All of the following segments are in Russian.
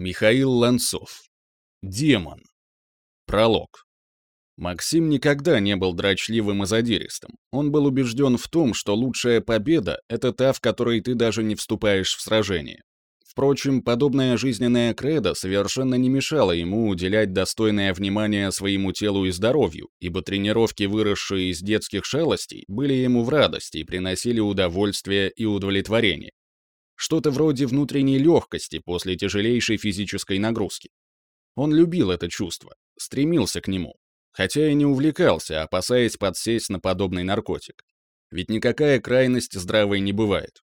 Михаил Ланцов. Демон. Пролог. Максим никогда не был дрочливым и задиристым. Он был убежден в том, что лучшая победа — это та, в которой ты даже не вступаешь в сражение. Впрочем, подобная жизненная кредо совершенно не мешала ему уделять достойное внимание своему телу и здоровью, ибо тренировки, выросшие из детских шалостей, были ему в радости и приносили удовольствие и удовлетворение. Что-то вроде внутренней легкости после тяжелейшей физической нагрузки. Он любил это чувство, стремился к нему, хотя и не увлекался, опасаясь подсесть на подобный наркотик. Ведь никакая крайность здравой не бывает.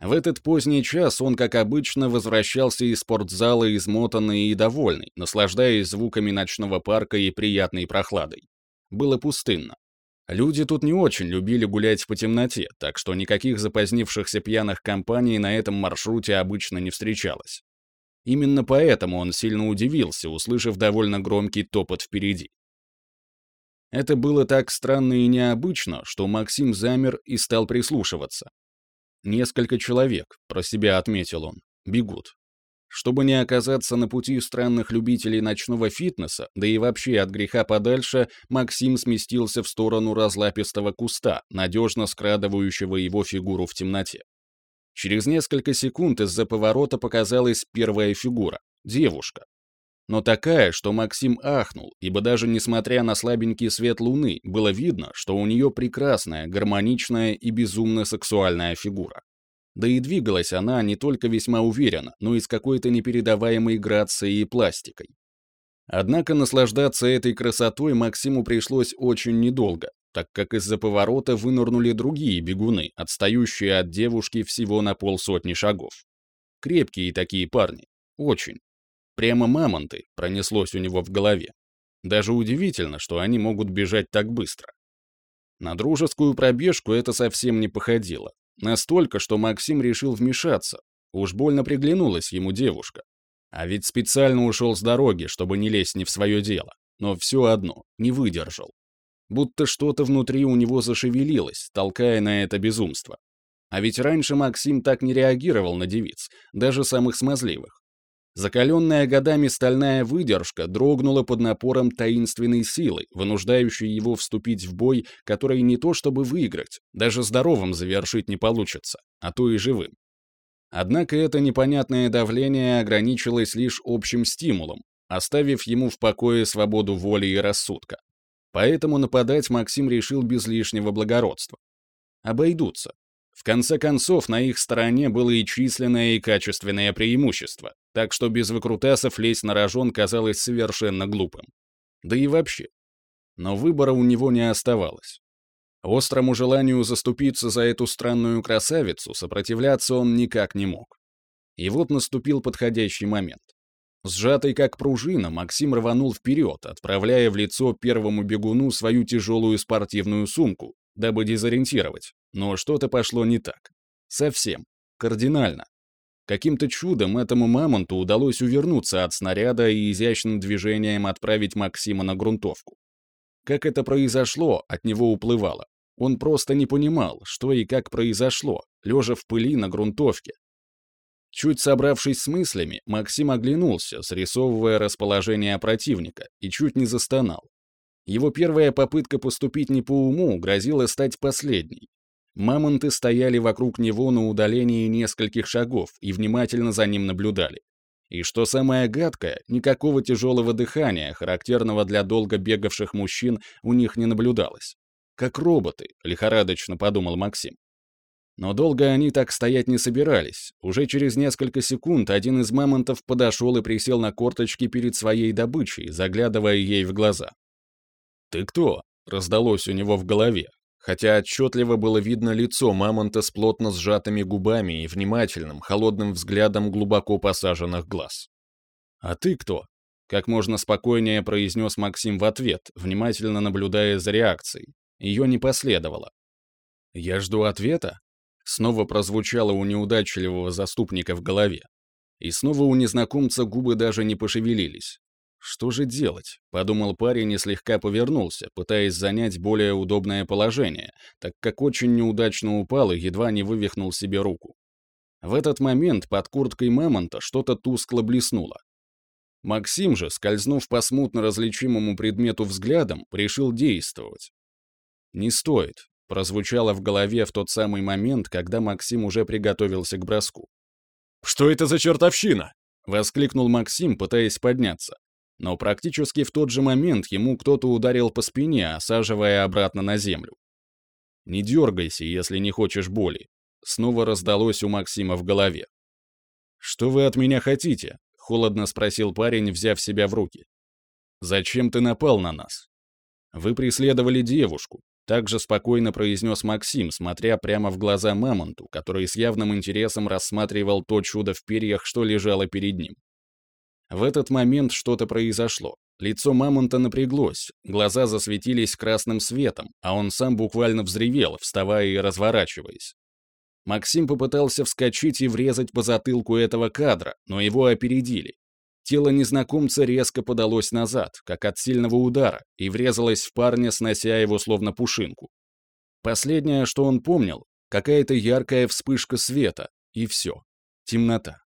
В этот поздний час он, как обычно, возвращался из спортзала измотанный и довольный, наслаждаясь звуками ночного парка и приятной прохладой. Было пустынно. Люди тут не очень любили гулять по темноте, так что никаких запозднившихся пьяных компаний на этом маршруте обычно не встречалось. Именно поэтому он сильно удивился, услышав довольно громкий топот впереди. Это было так странно и необычно, что Максим замер и стал прислушиваться. «Несколько человек», — про себя отметил он, — «бегут. Чтобы не оказаться на пути странных любителей ночного фитнеса, да и вообще от греха подальше, Максим сместился в сторону разлапистого куста, надежно скрадывающего его фигуру в темноте. Через несколько секунд из-за поворота показалась первая фигура — девушка. Но такая, что Максим ахнул, ибо даже несмотря на слабенький свет луны, было видно, что у нее прекрасная, гармоничная и безумно сексуальная фигура. Да и двигалась она не только весьма уверенно, но и с какой-то непередаваемой грацией и пластикой. Однако наслаждаться этой красотой Максиму пришлось очень недолго, так как из-за поворота вынырнули другие бегуны, отстающие от девушки всего на полсотни шагов. Крепкие такие парни. Очень. Прямо мамонты, пронеслось у него в голове. Даже удивительно, что они могут бежать так быстро. На дружескую пробежку это совсем не походило. Настолько, что Максим решил вмешаться. Уж больно приглянулась ему девушка. А ведь специально ушел с дороги, чтобы не лезть не в свое дело. Но все одно, не выдержал. Будто что-то внутри у него зашевелилось, толкая на это безумство. А ведь раньше Максим так не реагировал на девиц, даже самых смазливых. Закаленная годами стальная выдержка дрогнула под напором таинственной силы, вынуждающей его вступить в бой, который не то чтобы выиграть, даже здоровым завершить не получится, а то и живым. Однако это непонятное давление ограничилось лишь общим стимулом, оставив ему в покое свободу воли и рассудка. Поэтому нападать Максим решил без лишнего благородства. Обойдутся. В конце концов, на их стороне было и численное, и качественное преимущество, так что без выкрутасов лезть на рожон казалось совершенно глупым. Да и вообще. Но выбора у него не оставалось. Острому желанию заступиться за эту странную красавицу сопротивляться он никак не мог. И вот наступил подходящий момент. Сжатый как пружина, Максим рванул вперед, отправляя в лицо первому бегуну свою тяжелую спортивную сумку, дабы дезориентировать, но что-то пошло не так. Совсем. Кардинально. Каким-то чудом этому мамонту удалось увернуться от снаряда и изящным движением отправить Максима на грунтовку. Как это произошло, от него уплывало. Он просто не понимал, что и как произошло, лежа в пыли на грунтовке. Чуть собравшись с мыслями, Максим оглянулся, срисовывая расположение противника, и чуть не застонал. Его первая попытка поступить не по уму грозила стать последней. Мамонты стояли вокруг него на удалении нескольких шагов и внимательно за ним наблюдали. И что самое гадкое, никакого тяжелого дыхания, характерного для долго бегавших мужчин, у них не наблюдалось. «Как роботы», — лихорадочно подумал Максим. Но долго они так стоять не собирались. Уже через несколько секунд один из мамонтов подошел и присел на корточки перед своей добычей, заглядывая ей в глаза. «Ты кто?» — раздалось у него в голове, хотя отчетливо было видно лицо мамонта с плотно сжатыми губами и внимательным, холодным взглядом глубоко посаженных глаз. «А ты кто?» — как можно спокойнее произнес Максим в ответ, внимательно наблюдая за реакцией. Ее не последовало. «Я жду ответа?» Снова прозвучало у неудачливого заступника в голове. И снова у незнакомца губы даже не пошевелились. «Что же делать?» — подумал парень и слегка повернулся, пытаясь занять более удобное положение, так как очень неудачно упал и едва не вывихнул себе руку. В этот момент под курткой Мамонта что-то тускло блеснуло. Максим же, скользнув по смутно различимому предмету взглядом, решил действовать. «Не стоит», — прозвучало в голове в тот самый момент, когда Максим уже приготовился к броску. «Что это за чертовщина?» — воскликнул Максим, пытаясь подняться. Но практически в тот же момент ему кто-то ударил по спине, осаживая обратно на землю. «Не дергайся, если не хочешь боли», — снова раздалось у Максима в голове. «Что вы от меня хотите?» — холодно спросил парень, взяв себя в руки. «Зачем ты напал на нас?» «Вы преследовали девушку», — также спокойно произнес Максим, смотря прямо в глаза Мамонту, который с явным интересом рассматривал то чудо в перьях, что лежало перед ним. В этот момент что-то произошло. Лицо мамонта напряглось, глаза засветились красным светом, а он сам буквально взревел, вставая и разворачиваясь. Максим попытался вскочить и врезать по затылку этого кадра, но его опередили. Тело незнакомца резко подалось назад, как от сильного удара, и врезалось в парня, снося его словно пушинку. Последнее, что он помнил, какая-то яркая вспышка света, и все. Темнота.